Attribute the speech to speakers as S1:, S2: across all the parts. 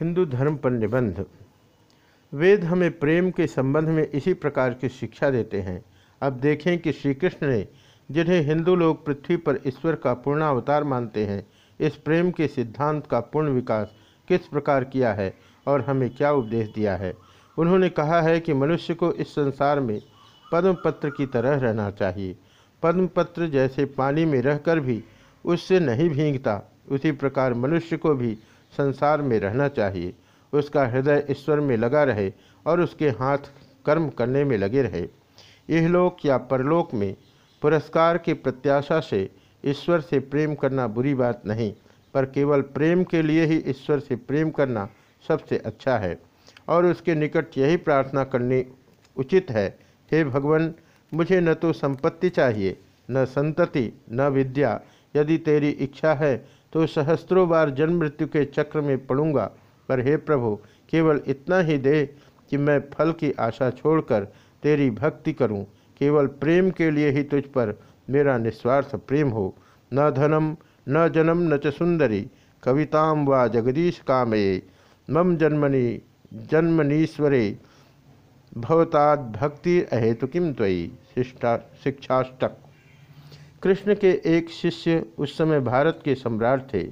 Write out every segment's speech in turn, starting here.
S1: हिंदू धर्म पर निबंध वेद हमें प्रेम के संबंध में इसी प्रकार की शिक्षा देते हैं। अब देखें कि श्री कृष्ण ने, जिन्हें हिंदू लोग पृथ्वी पर ईश्वर का पूर्ण अवतार मानते हैं, इस प्रेम के सिद्धांत का पूर्ण विकास किस प्रकार किया है और हमें क्या उपदेश दिया है? उन्होंने कहा है कि मनुष्य को इस संसार में पद्म पत्र की तरह रहना चाहिए। पद्म पत्र जैसे पानी में रहकर भी उससे नहीं भींगता, उसी प्रकार मनुष्य को भी संसार में रहना चाहिए। उसका हृदय ईश्वर में लगा रहे और उसके हाथ कर्म करने में लगे रहे। इहलोक या परलोक में पुरस्कार की प्रत्याशा से ईश्वर से प्रेम करना बुरी बात नहीं, पर केवल प्रेम के लिए ही ईश्वर से प्रेम करना सबसे अच्छा है और उसके निकट यही प्रार्थना करनी उचित है। हे भगवान, मुझे न तो संपत्ति चाहिए, न संतति, न विद्या। यदि तेरी इच्छा है तो सहस्त्रों बार जन्म मृत्यु के चक्र में पड़ूँगा। पर हे प्रभु, केवल इतना ही दे कि मैं फल की आशा छोड़कर तेरी भक्ति करूँ। केवल प्रेम के लिए ही तुझ पर मेरा निस्वार्थ प्रेम हो। न धनम, न जन्म, न च सुंदरी। कविताम व जगदीश कामये। मम जन्मनि, जन्मनीश्वरे। भवताद भक्ति अहेतु किम त्वयी? शिष्टा, शिक्षाष्टक। कृष्ण के एक शिष्य उस समय भारत के सम्राट थे।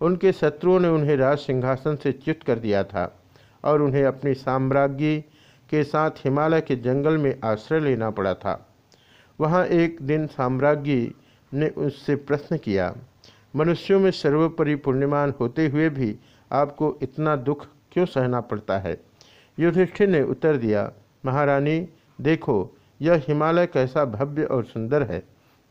S1: उनके शत्रुओं ने उन्हें राज सिंहासन से च्युत कर दिया था और उन्हें अपनी साम्राज्ञी के साथ हिमालय के जंगल में आश्रय लेना पड़ा था। वहाँ एक दिन साम्राज्ञी ने उससे प्रश्न किया, मनुष्यों में सर्वोपरि पुण्यमान होते हुए भी आपको इतना दुख क्यों सहना पड़ता है? युधिष्ठिर ने उत्तर दिया, महारानी, देखो, यह हिमालय कैसा भव्य और सुंदर है।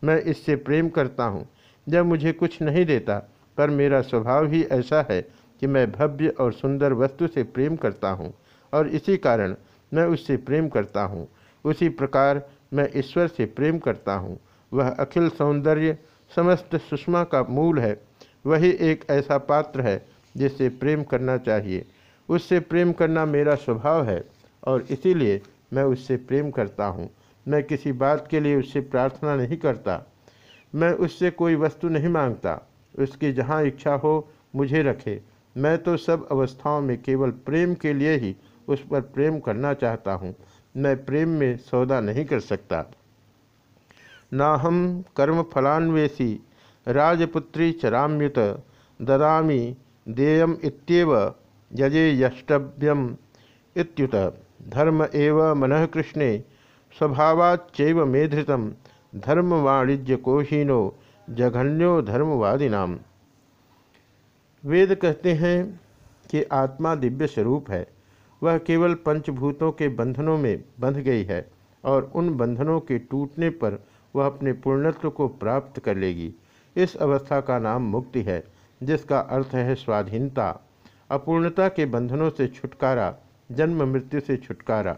S1: मैं इससे प्रेम करता हूँ। जब मुझे कुछ नहीं देता, पर मेरा स्वभाव ही ऐसा है कि मैं भव्य और सुंदर वस्तु से प्रेम करता हूँ और इसी कारण मैं उससे प्रेम करता हूँ। उसी प्रकार मैं ईश्वर से प्रेम करता हूँ। वह अखिल सौंदर्य समस्त सुषमा का मूल है। वही एक ऐसा पात्र है जिससे प्रेम करना चाहिए। उससे प्रेम करना मेरा स्वभाव है और इसीलिए मैं उससे प्रेम करता हूँ। मैं किसी बात के लिए उससे प्रार्थना नहीं करता। मैं उससे कोई वस्तु नहीं माँगता। उसकी जहाँ इच्छा हो, मुझे रखे। मैं तो सब अवस्थाओं में केवल प्रेम के लिए ही उस पर प्रेम करना चाहता हूँ। मैं प्रेम में सौदा नहीं कर सकता। ना हम कर्म फलान्वेषी, राजपुत्री चराम्युत, ददामी देयम इत्येव यजे इत्युत। धर्म एव मन कृष्णे स्वभावाच्चैव मेधृतम धर्म वाणिज्य कोहीनो जघन्यो धर्मवादी नाम वेद कहते हैं कि आत्मा दिव्य स्वरूप है। वह केवल पंचभूतों के बंधनों में बंध गई है और उन बंधनों के टूटने पर वह अपने पूर्णत्व को प्राप्त कर लेगी। इस अवस्था का नाम मुक्ति है, जिसका अर्थ है स्वाधीनता। अपूर्णता के बंधनों से छुटकारा, जन्म मृत्यु से छुटकारा।